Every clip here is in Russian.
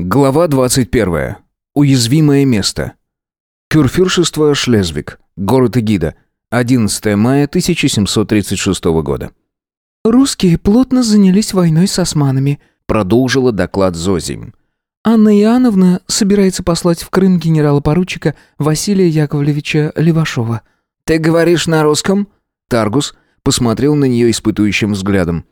Глава 21. Уязвимое место. Кюрфюршество Шлезвиг. Город Эгида. 11 мая 1736 года. «Русские плотно занялись войной с османами», Продолжила доклад Зозим. Анна Иоанновна собирается послать в Крым генерала-поручика Василия Яковлевича Левашова. «Ты говоришь на русском?» Таргус посмотрел на нее испытующим взглядом.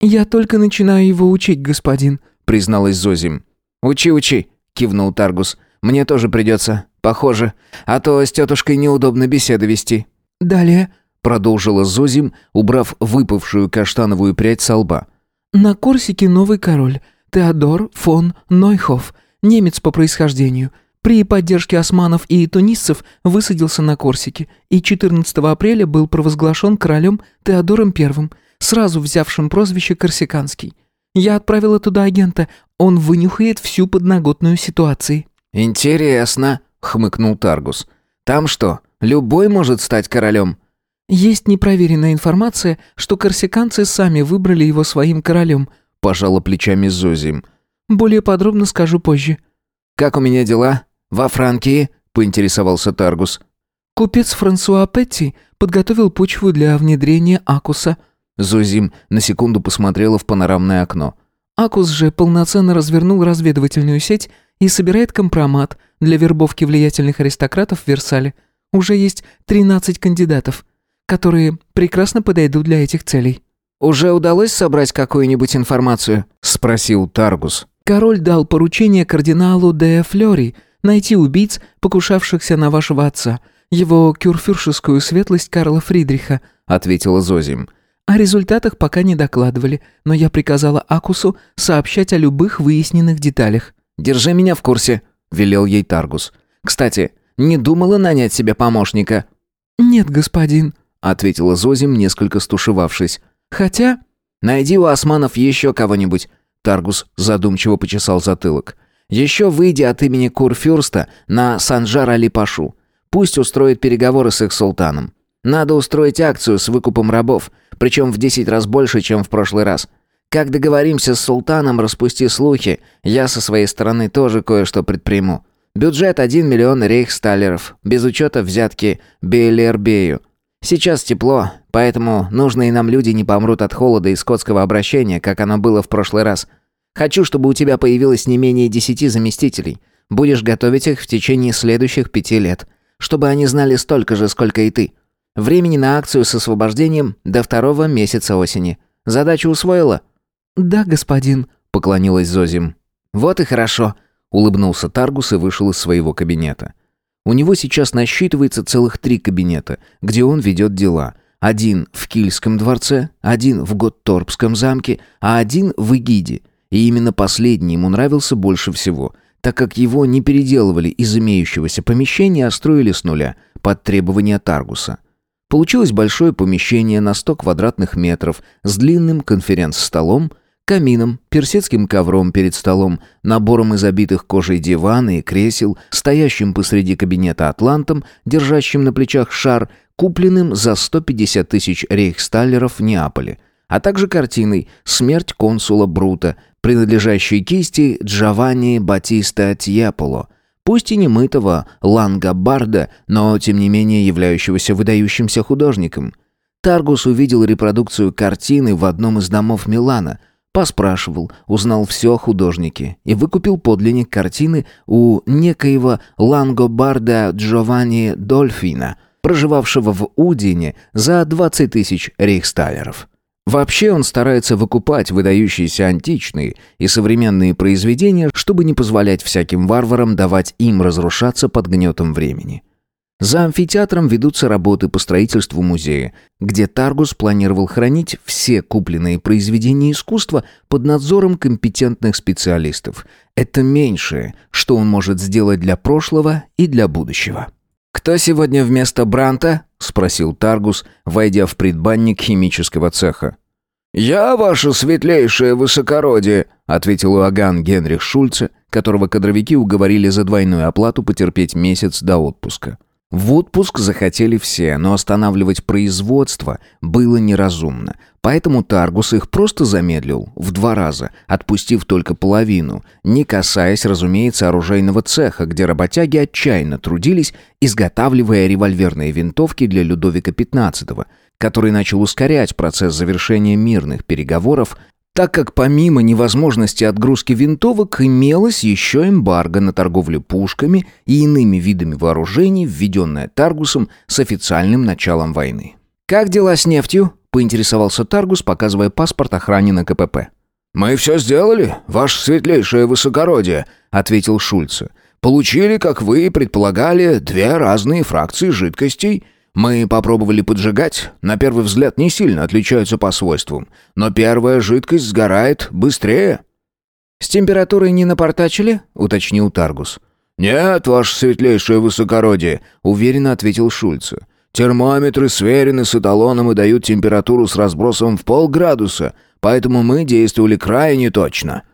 «Я только начинаю его учить, господин», призналась Зозим. «Учи, учи», — кивнул Таргус. «Мне тоже придется. Похоже. А то с тетушкой неудобно беседы вести». «Далее», — продолжила Зозим, убрав выпавшую каштановую прядь со лба. «На Корсике новый король. Теодор фон Нойхоф. Немец по происхождению. При поддержке османов и тунисцев высадился на Корсике и 14 апреля был провозглашен королем Теодором I, сразу взявшим прозвище Корсиканский. Я отправила туда агента, он вынюхает всю подноготную ситуации». «Интересно», — хмыкнул Таргус. «Там что, любой может стать королем?» «Есть непроверенная информация, что корсиканцы сами выбрали его своим королем», — пожала плечами Зозим. «Более подробно скажу позже». «Как у меня дела? Во Франкии?» — поинтересовался Таргус. «Купец Франсуа Петти подготовил почву для внедрения Акуса». Зозим на секунду посмотрела в панорамное окно. Акус же полноценно развернул разведывательную сеть и собирает компромат для вербовки влиятельных аристократов в Версале. Уже есть 13 кандидатов, которые прекрасно подойдут для этих целей. «Уже удалось собрать какую-нибудь информацию?» – спросил Таргус. «Король дал поручение кардиналу де Флори найти убийц, покушавшихся на вашего отца, его кюрфюршескую светлость Карла Фридриха», – ответила Зозим. О результатах пока не докладывали, но я приказала Акусу сообщать о любых выясненных деталях. «Держи меня в курсе», — велел ей Таргус. «Кстати, не думала нанять себе помощника?» «Нет, господин», — ответила Зозим, несколько стушевавшись. «Хотя...» «Найди у османов еще кого-нибудь», — Таргус задумчиво почесал затылок. «Еще выйди от имени Курфюрста на Санжар Али-Пашу. Пусть устроит переговоры с их султаном. Надо устроить акцию с выкупом рабов, причем в 10 раз больше, чем в прошлый раз. Как договоримся с султаном, распусти слухи, я со своей стороны тоже кое-что предприму. Бюджет 1 миллион рейхсталлеров, без учета взятки Бейлербею. Сейчас тепло, поэтому нужные нам люди не помрут от холода и скотского обращения, как оно было в прошлый раз. Хочу, чтобы у тебя появилось не менее десяти заместителей. Будешь готовить их в течение следующих пяти лет, чтобы они знали столько же, сколько и ты. Времени на акцию с освобождением до второго месяца осени. Задачу усвоила?» «Да, господин», — поклонилась Зозим. «Вот и хорошо», — улыбнулся Таргус и вышел из своего кабинета. У него сейчас насчитывается целых три кабинета, где он ведет дела. Один в Кильском дворце, один в Готторпском замке, а один в Эгиде. И именно последний ему нравился больше всего, так как его не переделывали из имеющегося помещения, а строили с нуля, под требования Таргуса. Получилось большое помещение на 100 квадратных метров с длинным конференц-столом, камином, персидским ковром перед столом, набором из обитых кожей дивана и кресел, стоящим посреди кабинета атлантом, держащим на плечах шар, купленным за 150 тысяч рейхсталлеров в Неаполе, а также картиной «Смерть консула Брута», принадлежащей кисти Джованни Батиста Тьяполо – пусть и не мытого Лангобарда, но тем не менее являющегося выдающимся художником. Таргус увидел репродукцию картины в одном из домов Милана, поспрашивал, узнал все о художнике и выкупил подлинник картины у некоего Лангобарда Джованни Дольфина, проживавшего в Удине за 20 тысяч рейхсталлеров. Вообще он старается выкупать выдающиеся античные и современные произведения, чтобы не позволять всяким варварам давать им разрушаться под гнетом времени. За амфитеатром ведутся работы по строительству музея, где Таргус планировал хранить все купленные произведения искусства под надзором компетентных специалистов. Это меньшее, что он может сделать для прошлого и для будущего. «Кто сегодня вместо Бранта?» — спросил Таргус, войдя в предбанник химического цеха. «Я, ваше светлейшее высокородие», — ответил Уаган Генрих Шульце, которого кадровики уговорили за двойную оплату потерпеть месяц до отпуска. В отпуск захотели все, но останавливать производство было неразумно, Поэтому Таргус их просто замедлил в два раза, отпустив только половину, не касаясь, разумеется, оружейного цеха, где работяги отчаянно трудились, изготавливая револьверные винтовки для Людовика XV, который начал ускорять процесс завершения мирных переговоров, так как помимо невозможности отгрузки винтовок имелось еще эмбарго на торговлю пушками и иными видами вооружений, введенное Таргусом с официальным началом войны. «Как дела с нефтью?» — поинтересовался Таргус, показывая паспорт охране на КПП. «Мы все сделали, ваше светлейшее высокородие», — ответил Шульце. «Получили, как вы и предполагали, две разные фракции жидкостей — мы попробовали поджигать, на первый взгляд не сильно отличаются по свойствам, но первая жидкость сгорает быстрее». «С температурой не напортачили?» — уточнил Таргус. «Нет, ваше светлейшее высокородие», — уверенно ответил Шульце. «Термометры сверены с эталоном и дают температуру с разбросом в полградуса, поэтому мы действовали крайне точно».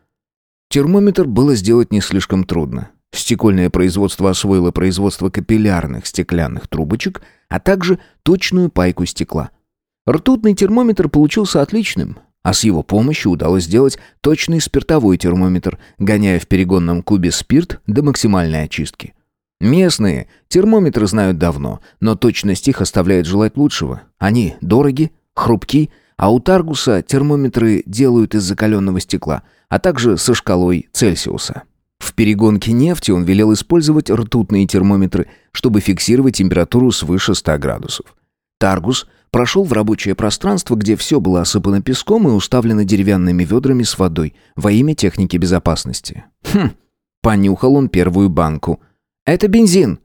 Термометр было сделать не слишком трудно. Стекольное производство освоило производство капиллярных стеклянных трубочек, а также точную пайку стекла. Ртутный термометр получился отличным, а с его помощью удалось сделать точный спиртовой термометр, гоняя в перегонном кубе спирт до максимальной очистки. Местные термометры знают давно, но точность их оставляет желать лучшего. Они дороги, хрупки, а у Таргуса термометры делают из закаленного стекла, а также со шкалой Цельсиуса. Перегонке нефти он велел использовать ртутные термометры, чтобы фиксировать температуру свыше 100 градусов. Таргус прошел в рабочее пространство, где все было осыпано песком и уставлено деревянными ведрами с водой во имя техники безопасности. Хм, понюхал он первую банку. «Это бензин».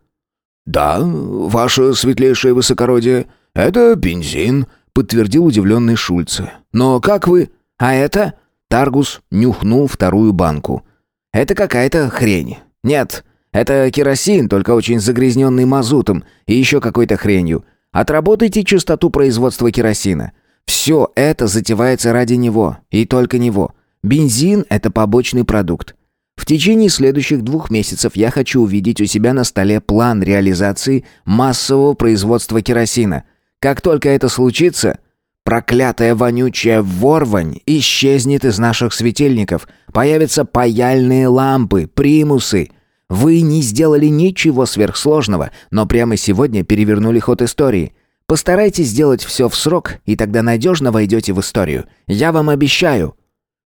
«Да, ваше светлейшее высокородие, это бензин», подтвердил удивленный Шульце. «Но как вы...» «А это...» Таргус нюхнул вторую банку. Это какая-то хрень. Нет, это керосин, только очень загрязненный мазутом и еще какой-то хренью. Отработайте частоту производства керосина. Все это затевается ради него, и только него. Бензин – это побочный продукт. В течение следующих двух месяцев я хочу увидеть у себя на столе план реализации массового производства керосина. Как только это случится, Проклятая вонючая ворвань исчезнет из наших светильников. Появятся паяльные лампы, примусы. Вы не сделали ничего сверхсложного, но прямо сегодня перевернули ход истории. Постарайтесь сделать все в срок, и тогда надежно войдете в историю. Я вам обещаю».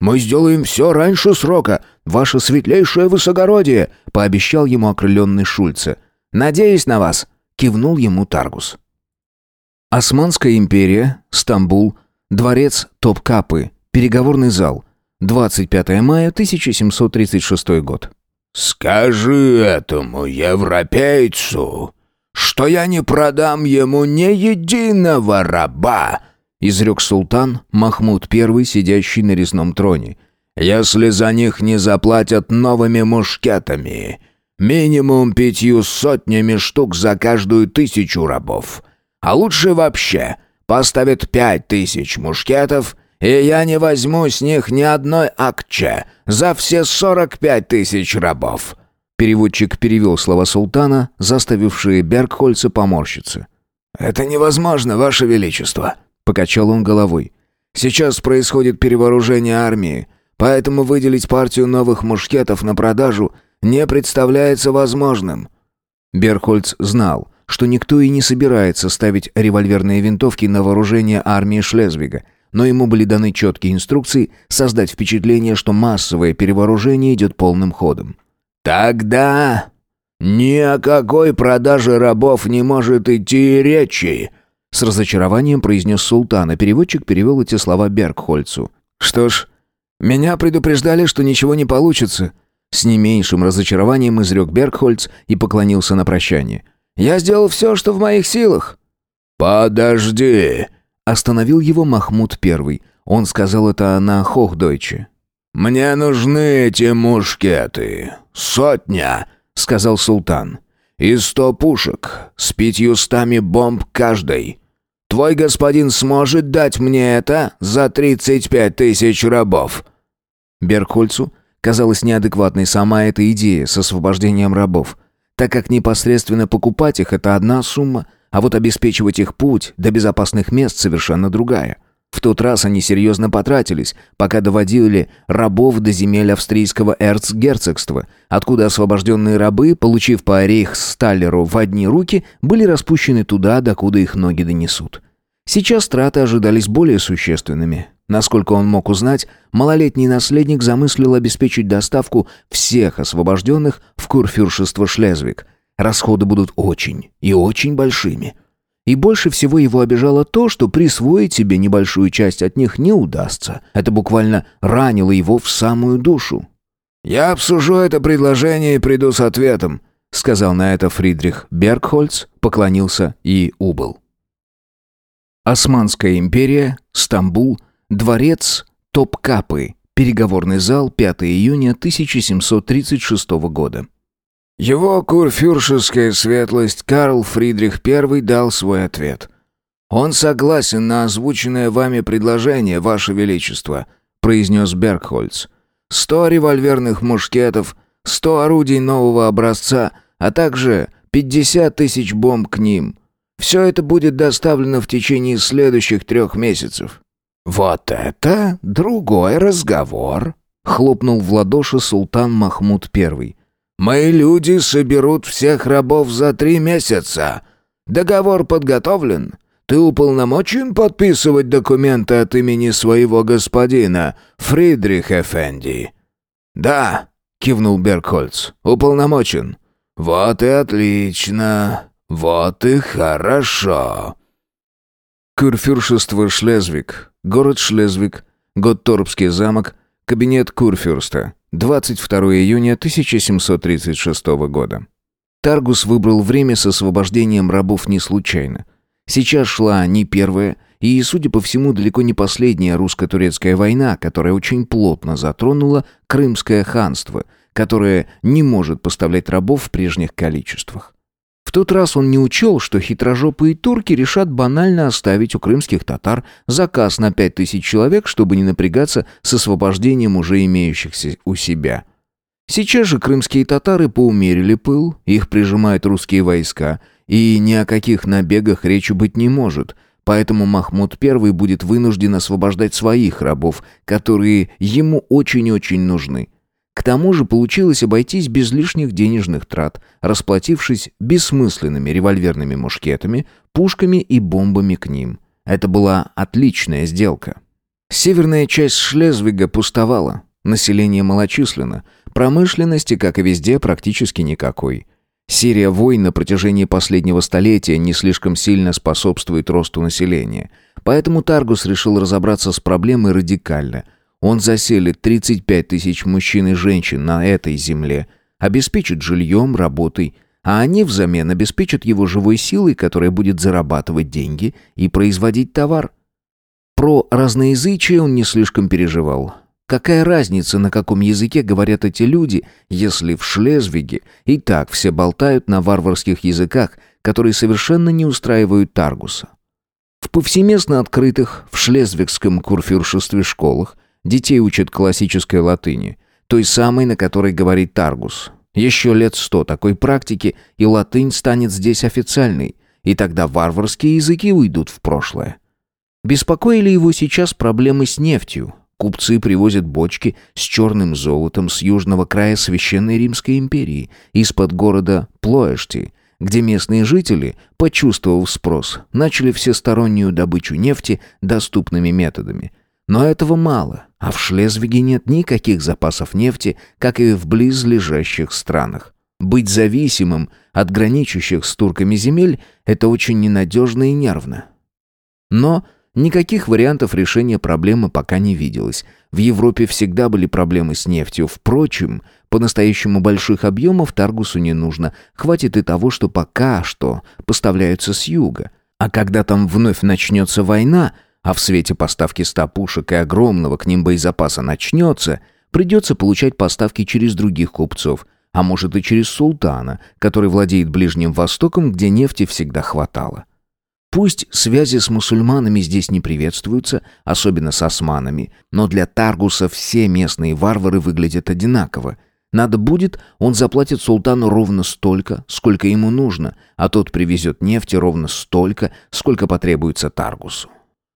«Мы сделаем все раньше срока, ваше светлейшее высокородие», — пообещал ему окрыленный Шульце. «Надеюсь на вас», — кивнул ему Таргус. Османская империя, Стамбул, дворец Топкапы, переговорный зал. 25 мая 1736 год. «Скажи этому европейцу, что я не продам ему ни единого раба», изрек султан Махмуд I, сидящий на резном троне. «Если за них не заплатят новыми мушкетами, минимум пятью сотнями штук за каждую тысячу рабов». А лучше вообще поставят пять тысяч мушкетов, и я не возьму с них ни одной акче за все сорок пять тысяч рабов». Переводчик перевел слова султана, заставившие Бергхольца поморщиться. «Это невозможно, Ваше Величество», — покачал он головой. «Сейчас происходит перевооружение армии, поэтому выделить партию новых мушкетов на продажу не представляется возможным». Берхольц знал, что никто и не собирается ставить револьверные винтовки на вооружение армии Шлезвига, но ему были даны четкие инструкции создать впечатление, что массовое перевооружение идет полным ходом. «Тогда ни о какой продаже рабов не может идти речи», с разочарованием произнес султан, а переводчик перевел эти слова Бергхольцу. «Что ж, меня предупреждали, что ничего не получится». С не меньшим разочарованием изрек Бергхольц и поклонился на прощание. Я сделал все, что в моих силах». «Подожди!» — остановил его Махмуд Первый. Он сказал это на Хохдойче. «Мне нужны эти мушкеты. Сотня!» — сказал султан. «И сто пушек с пятьюстами бомб каждой. Твой господин сможет дать мне это за тридцать пять тысяч рабов?» Беркхольцу казалась неадекватной сама эта идея с освобождением рабов так как непосредственно покупать их – это одна сумма, а вот обеспечивать их путь до безопасных мест совершенно другая. В тот раз они серьезно потратились, пока доводили рабов до земель австрийского эрцгерцогства, откуда освобожденные рабы, получив по рейхсталлеру в одни руки, были распущены туда, докуда их ноги донесут. Сейчас траты ожидались более существенными. Насколько он мог узнать, малолетний наследник замыслил обеспечить доставку всех освобожденных в курфюршество Шлезвиг. Расходы будут очень и очень большими – и больше всего его обижало то, что присвоить себе небольшую часть от них не удастся. Это буквально ранило его в самую душу. «Я обсужу это предложение и приду с ответом», — сказал на это Фридрих Бергхольц, поклонился и убыл. Османская империя, Стамбул, дворец Топкапы, переговорный зал, 5 июня 1736 года. Его курфюршеская светлость Карл Фридрих I дал свой ответ. «Он согласен на озвученное вами предложение, ваше величество», произнес Бергхольц. «Сто револьверных мушкетов, сто орудий нового образца, а также пятьдесят тысяч бомб к ним. Все это будет доставлено в течение следующих трех месяцев». «Вот это другой разговор», — хлопнул в ладоши султан Махмуд I. Мои люди соберут всех рабов за три месяца. Договор подготовлен. Ты уполномочен подписывать документы от имени своего господина, Фридрих Эфенди?» «Да», — кивнул Беркхольц, — «уполномочен». «Вот и отлично. Вот и хорошо». Курфюршество Шлезвиг, город Шлезвиг, Готторпский замок, кабинет Курфюрста. 22 июня 1736 года. Таргус выбрал время с освобождением рабов не случайно. Сейчас шла не первая и, судя по всему, далеко не последняя русско-турецкая война, которая очень плотно затронула Крымское ханство, которое не может поставлять рабов в прежних количествах тот раз он не учел, что хитрожопые турки решат банально оставить у крымских татар заказ на пять тысяч человек, чтобы не напрягаться с освобождением уже имеющихся у себя. Сейчас же крымские татары поумерили пыл, их прижимают русские войска, и ни о каких набегах речи быть не может, поэтому Махмуд I будет вынужден освобождать своих рабов, которые ему очень-очень нужны. К тому же получилось обойтись без лишних денежных трат, расплатившись бессмысленными револьверными мушкетами, пушками и бомбами к ним. Это была отличная сделка. Северная часть Шлезвига пустовала, население малочисленно, промышленности, как и везде, практически никакой. Серия войн на протяжении последнего столетия не слишком сильно способствует росту населения. Поэтому Таргус решил разобраться с проблемой радикально – он заселит 35 тысяч мужчин и женщин на этой земле, обеспечит жильем, работой, а они взамен обеспечат его живой силой, которая будет зарабатывать деньги и производить товар. Про разноязычие он не слишком переживал. Какая разница, на каком языке говорят эти люди, если в Шлезвиге и так все болтают на варварских языках, которые совершенно не устраивают Таргуса? В повсеместно открытых в шлезвигском курфюршестве школах Детей учат классической латыни, той самой, на которой говорит Таргус. Еще лет сто такой практики, и латынь станет здесь официальной, и тогда варварские языки уйдут в прошлое. Беспокоили его сейчас проблемы с нефтью. Купцы привозят бочки с черным золотом с южного края Священной Римской империи, из-под города Плоэшти, где местные жители, почувствовав спрос, начали всестороннюю добычу нефти доступными методами – но этого мало, а в Шлезвиге нет никаких запасов нефти, как и в близлежащих странах. Быть зависимым от граничащих с турками земель – это очень ненадежно и нервно. Но никаких вариантов решения проблемы пока не виделось. В Европе всегда были проблемы с нефтью. Впрочем, по-настоящему больших объемов Таргусу не нужно. Хватит и того, что пока что поставляются с юга. А когда там вновь начнется война – а в свете поставки ста пушек и огромного к ним боезапаса начнется, придется получать поставки через других купцов, а может и через султана, который владеет Ближним Востоком, где нефти всегда хватало. Пусть связи с мусульманами здесь не приветствуются, особенно с османами, но для Таргуса все местные варвары выглядят одинаково. Надо будет, он заплатит султану ровно столько, сколько ему нужно, а тот привезет нефти ровно столько, сколько потребуется Таргусу.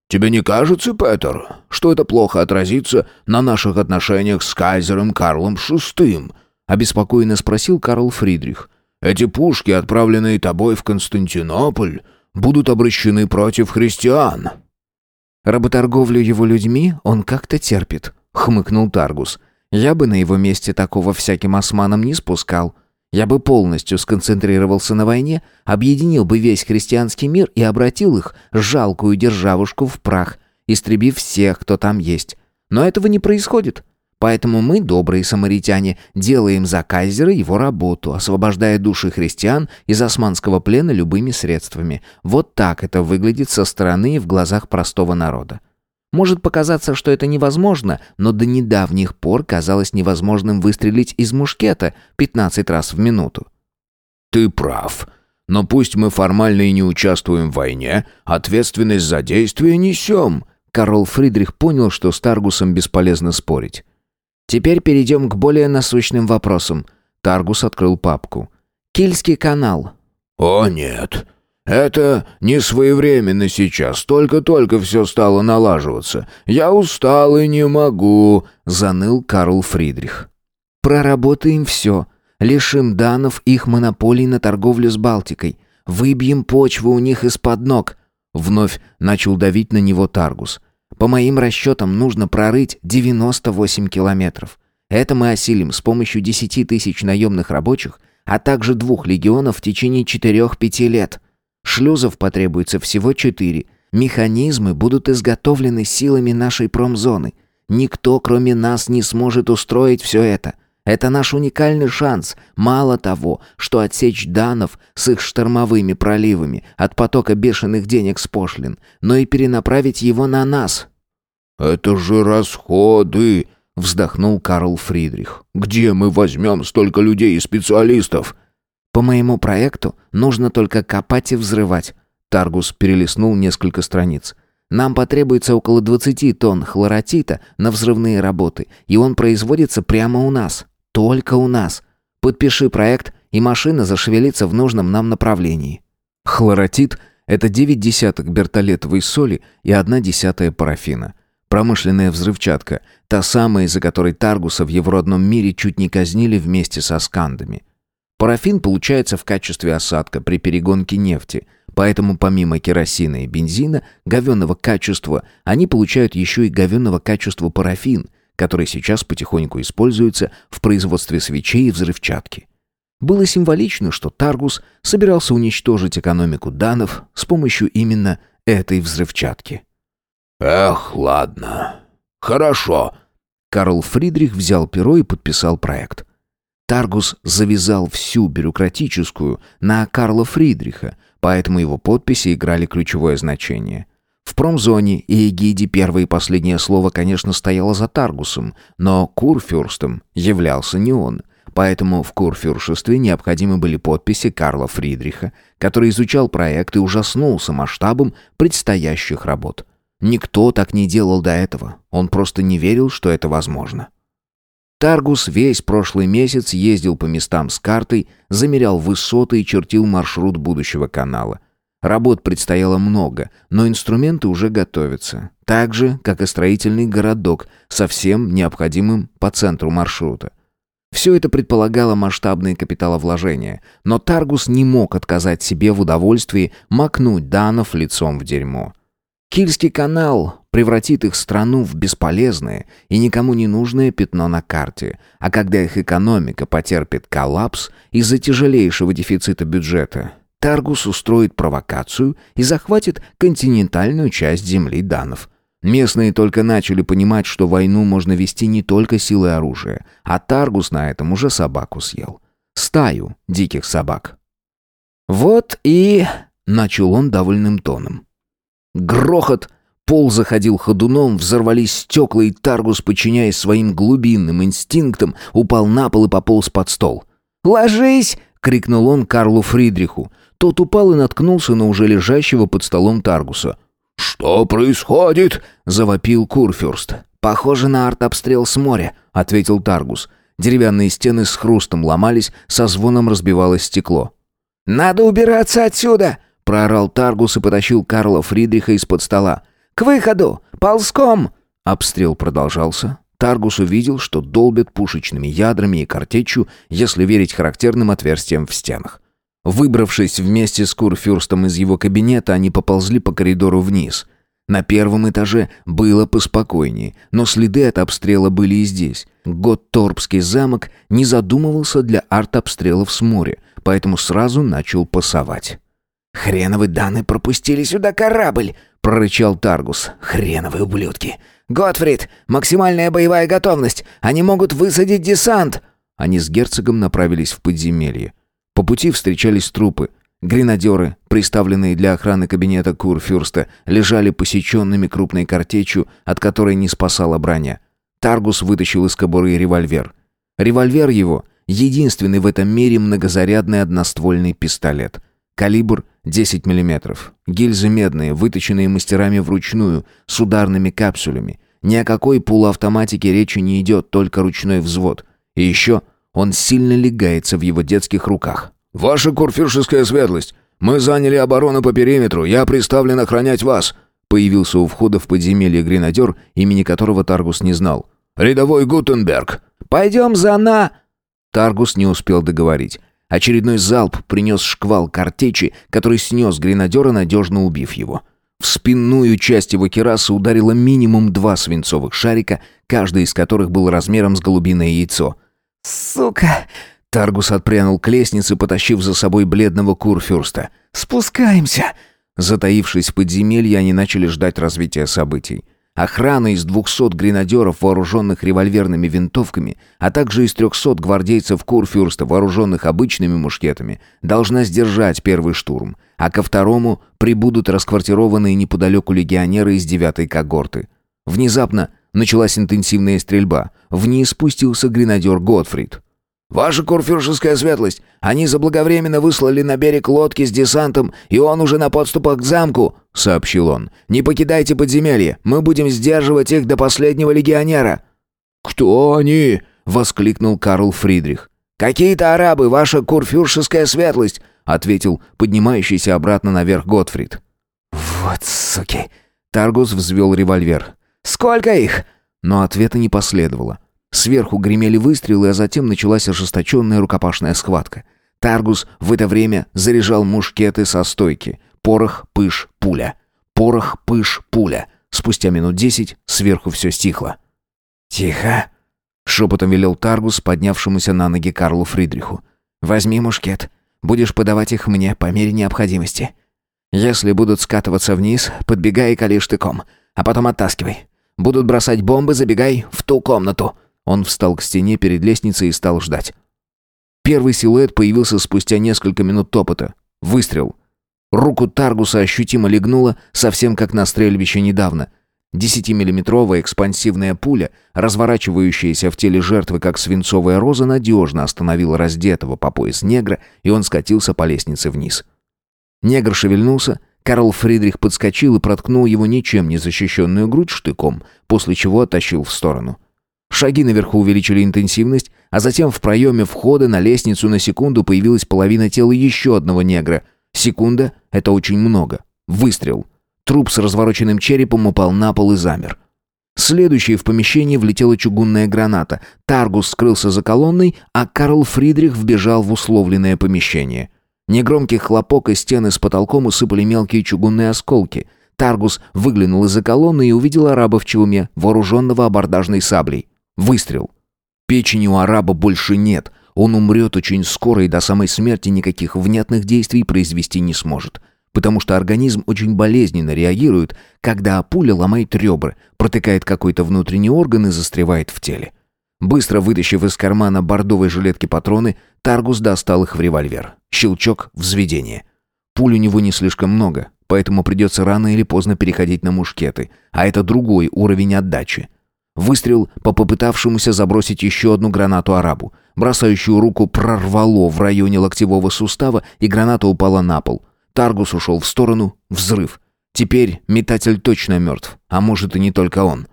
Тебе не кажется, Петер, что это плохо отразится на наших отношениях с кайзером Карлом VI?» — обеспокоенно спросил Карл Фридрих. «Эти пушки, отправленные тобой в Константинополь, будут обращены против христиан». «Работорговлю его людьми он как-то терпит», — хмыкнул Таргус. «Я бы на его месте такого всяким османам не спускал. Я бы полностью сконцентрировался на войне, объединил бы весь христианский мир и обратил их, жалкую державушку, в прах, истребив всех, кто там есть. Но этого не происходит. Поэтому мы, добрые самаритяне, делаем за кайзера его работу, освобождая души христиан из османского плена любыми средствами. Вот так это выглядит со стороны и в глазах простого народа. Может показаться, что это невозможно, но до недавних пор казалось невозможным выстрелить из мушкета 15 раз в минуту. «Ты прав. Но пусть мы формально и не участвуем в войне, ответственность за действия несем». Карл Фридрих понял, что с Таргусом бесполезно спорить. Теперь перейдем к более насущным вопросам. Таргус открыл папку. Кильский канал. О нет, это не своевременно сейчас. Только-только все стало налаживаться. Я устал и не могу, заныл Карл Фридрих. Проработаем все. Лишим данов их монополий на торговлю с Балтикой. Выбьем почву у них из-под ног. Вновь начал давить на него Таргус. По моим расчетам, нужно прорыть 98 километров. Это мы осилим с помощью 10 тысяч наемных рабочих, а также двух легионов в течение 4-5 лет. Шлюзов потребуется всего 4. Механизмы будут изготовлены силами нашей промзоны. Никто, кроме нас, не сможет устроить все это. Это наш уникальный шанс. Мало того, что отсечь данов с их штормовыми проливами от потока бешеных денег с пошлин, но и перенаправить его на нас. «Это же расходы!» — вздохнул Карл Фридрих. «Где мы возьмем столько людей и специалистов?» «По моему проекту нужно только копать и взрывать». Таргус перелистнул несколько страниц. Нам потребуется около 20 тонн хлоротита на взрывные работы, и он производится прямо у нас. Только у нас. Подпиши проект, и машина зашевелится в нужном нам направлении. Хлоротит – это 9 десяток бертолетовой соли и 1 десятая парафина. Промышленная взрывчатка, та самая, из-за которой Таргуса в его родном мире чуть не казнили вместе со скандами. Парафин получается в качестве осадка при перегонке нефти, поэтому помимо керосина и бензина, говенного качества, они получают еще и говенного качества парафин – который сейчас потихоньку используется в производстве свечей и взрывчатки. Было символично, что Таргус собирался уничтожить экономику данов с помощью именно этой взрывчатки. «Эх, ладно. Хорошо». Карл Фридрих взял перо и подписал проект. Таргус завязал всю бюрократическую на Карла Фридриха, поэтому его подписи играли ключевое значение – в промзоне и эгиде первое и последнее слово, конечно, стояло за Таргусом, но курфюрстом являлся не он. Поэтому в курфюршестве необходимы были подписи Карла Фридриха, который изучал проект и ужаснулся масштабом предстоящих работ. Никто так не делал до этого. Он просто не верил, что это возможно. Таргус весь прошлый месяц ездил по местам с картой, замерял высоты и чертил маршрут будущего канала. Работ предстояло много, но инструменты уже готовятся. Так же, как и строительный городок, со всем необходимым по центру маршрута. Все это предполагало масштабные капиталовложения, но Таргус не мог отказать себе в удовольствии макнуть данов лицом в дерьмо. Кильский канал превратит их страну в бесполезное и никому не нужное пятно на карте, а когда их экономика потерпит коллапс из-за тяжелейшего дефицита бюджета, Таргус устроит провокацию и захватит континентальную часть земли данов. Местные только начали понимать, что войну можно вести не только силой оружия, а Таргус на этом уже собаку съел. Стаю диких собак. «Вот и...» — начал он довольным тоном. Грохот! Пол заходил ходуном, взорвались стекла, и Таргус, подчиняясь своим глубинным инстинктам, упал на пол и пополз под стол. «Ложись!» — крикнул он Карлу Фридриху. Тот упал и наткнулся на уже лежащего под столом Таргуса. «Что происходит?» — завопил Курфюрст. «Похоже на артобстрел с моря», — ответил Таргус. Деревянные стены с хрустом ломались, со звоном разбивалось стекло. «Надо убираться отсюда!» — проорал Таргус и потащил Карла Фридриха из-под стола. К выходу! Ползком!» Обстрел продолжался. Таргус увидел, что долбят пушечными ядрами и картечью, если верить характерным отверстиям в стенах. Выбравшись вместе с Курфюрстом из его кабинета, они поползли по коридору вниз. На первом этаже было поспокойнее, но следы от обстрела были и здесь. Готторпский замок не задумывался для артобстрелов с моря, поэтому сразу начал пасовать. «Хреновы Даны пропустили сюда корабль!» — прорычал Таргус. «Хреновые ублюдки! Готфрид, максимальная боевая готовность! Они могут высадить десант!» Они с герцогом направились в подземелье. По пути встречались трупы. Гренадеры, приставленные для охраны кабинета Курфюрста, лежали посеченными крупной картечью, от которой не спасала броня. Таргус вытащил из кобуры револьвер. Револьвер его — единственный в этом мире многозарядный одноствольный пистолет. Калибр 10 мм. Гильзы медные, выточенные мастерами вручную, с ударными капсулями. Ни о какой полуавтоматике речи не идет, только ручной взвод. И еще он сильно легается в его детских руках. «Ваша курфюршеская светлость, мы заняли оборону по периметру, я приставлен охранять вас», появился у входа в подземелье гренадер, имени которого Таргус не знал. «Рядовой Гутенберг». «Пойдем за на...» Таргус не успел договорить. Очередной залп принес шквал картечи, который снес гренадера, надежно убив его. В спинную часть его керасы ударило минимум два свинцовых шарика, каждый из которых был размером с голубиное яйцо. «Сука!» Таргус отпрянул к лестнице, потащив за собой бледного курфюрста. «Спускаемся!» Затаившись в подземелье, они начали ждать развития событий. Охрана из 200 гренадеров, вооруженных револьверными винтовками, а также из 300 гвардейцев Курфюрста, вооруженных обычными мушкетами, должна сдержать первый штурм, а ко второму прибудут расквартированные неподалеку легионеры из 9-й когорты. Внезапно началась интенсивная стрельба. Вниз спустился гренадер Готфрид. «Ваша курфюршеская светлость, они заблаговременно выслали на берег лодки с десантом, и он уже на подступах к замку», — сообщил он. «Не покидайте подземелье, мы будем сдерживать их до последнего легионера». «Кто они?» — воскликнул Карл Фридрих. «Какие-то арабы, ваша курфюршеская светлость», — ответил поднимающийся обратно наверх Готфрид. «Вот суки!» Таргус взвел револьвер. «Сколько их?» Но ответа не последовало. Сверху гремели выстрелы, а затем началась ожесточенная рукопашная схватка. Таргус в это время заряжал мушкеты со стойки. Порох, пыш, пуля. Порох, пыш, пуля. Спустя минут десять сверху все стихло. «Тихо!» — шепотом велел Таргус, поднявшемуся на ноги Карлу Фридриху. «Возьми мушкет. Будешь подавать их мне по мере необходимости. Если будут скатываться вниз, подбегай и кали штыком, а потом оттаскивай. Будут бросать бомбы, забегай в ту комнату». Он встал к стене перед лестницей и стал ждать. Первый силуэт появился спустя несколько минут топота. Выстрел. Руку Таргуса ощутимо легнуло, совсем как на стрельбище недавно. Десятимиллиметровая экспансивная пуля, разворачивающаяся в теле жертвы как свинцовая роза, надежно остановила раздетого по пояс негра, и он скатился по лестнице вниз. Негр шевельнулся, Карл Фридрих подскочил и проткнул его ничем не защищенную грудь штыком, после чего оттащил в сторону. Шаги наверху увеличили интенсивность, а затем в проеме входа на лестницу на секунду появилась половина тела еще одного негра. Секунда — это очень много. Выстрел. Труп с развороченным черепом упал на пол и замер. Следующей в помещение влетела чугунная граната. Таргус скрылся за колонной, а Карл Фридрих вбежал в условленное помещение. Негромкий хлопок и стены с потолком усыпали мелкие чугунные осколки. Таргус выглянул из-за колонны и увидел араба в челме, вооруженного абордажной саблей. Выстрел. Печени у араба больше нет. Он умрет очень скоро и до самой смерти никаких внятных действий произвести не сможет. Потому что организм очень болезненно реагирует, когда пуля ломает ребра, протыкает какой-то внутренний орган и застревает в теле. Быстро вытащив из кармана бордовой жилетки патроны, Таргус достал их в револьвер. Щелчок, взведение. Пуль у него не слишком много, поэтому придется рано или поздно переходить на мушкеты, а это другой уровень отдачи. Выстрел по попытавшемуся забросить еще одну гранату арабу. Бросающую руку прорвало в районе локтевого сустава, и граната упала на пол. Таргус ушел в сторону. Взрыв. Теперь метатель точно мертв, а может и не только он.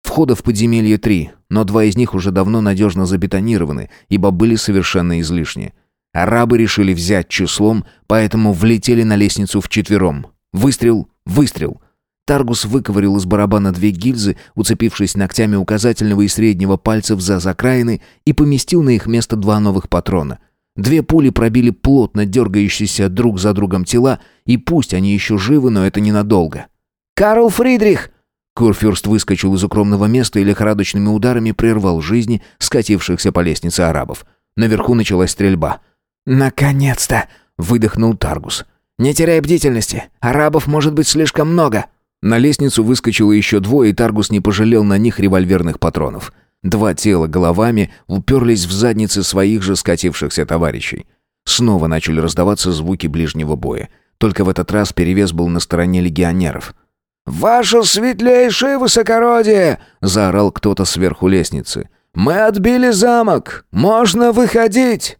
Входа в подземелье три, но два из них уже давно надежно забетонированы, ибо были совершенно излишни. Арабы решили взять числом, поэтому влетели на лестницу вчетвером. Выстрел, выстрел. Таргус выковырил из барабана две гильзы, уцепившись ногтями указательного и среднего пальцев за закраины, и поместил на их место два новых патрона. Две пули пробили плотно дергающиеся друг за другом тела, и пусть они еще живы, но это ненадолго. «Карл Фридрих!» Курфюрст выскочил из укромного места и лихорадочными ударами прервал жизни скатившихся по лестнице арабов. Наверху началась стрельба. «Наконец-то!» — выдохнул Таргус. «Не теряй бдительности. Арабов может быть слишком много». На лестницу выскочило еще двое, и Таргус не пожалел на них револьверных патронов. Два тела головами уперлись в задницы своих же скатившихся товарищей. Снова начали раздаваться звуки ближнего боя. Только в этот раз перевес был на стороне легионеров. «Ваше светлейшее высокородие!» — заорал кто-то сверху лестницы. «Мы отбили замок! Можно выходить!»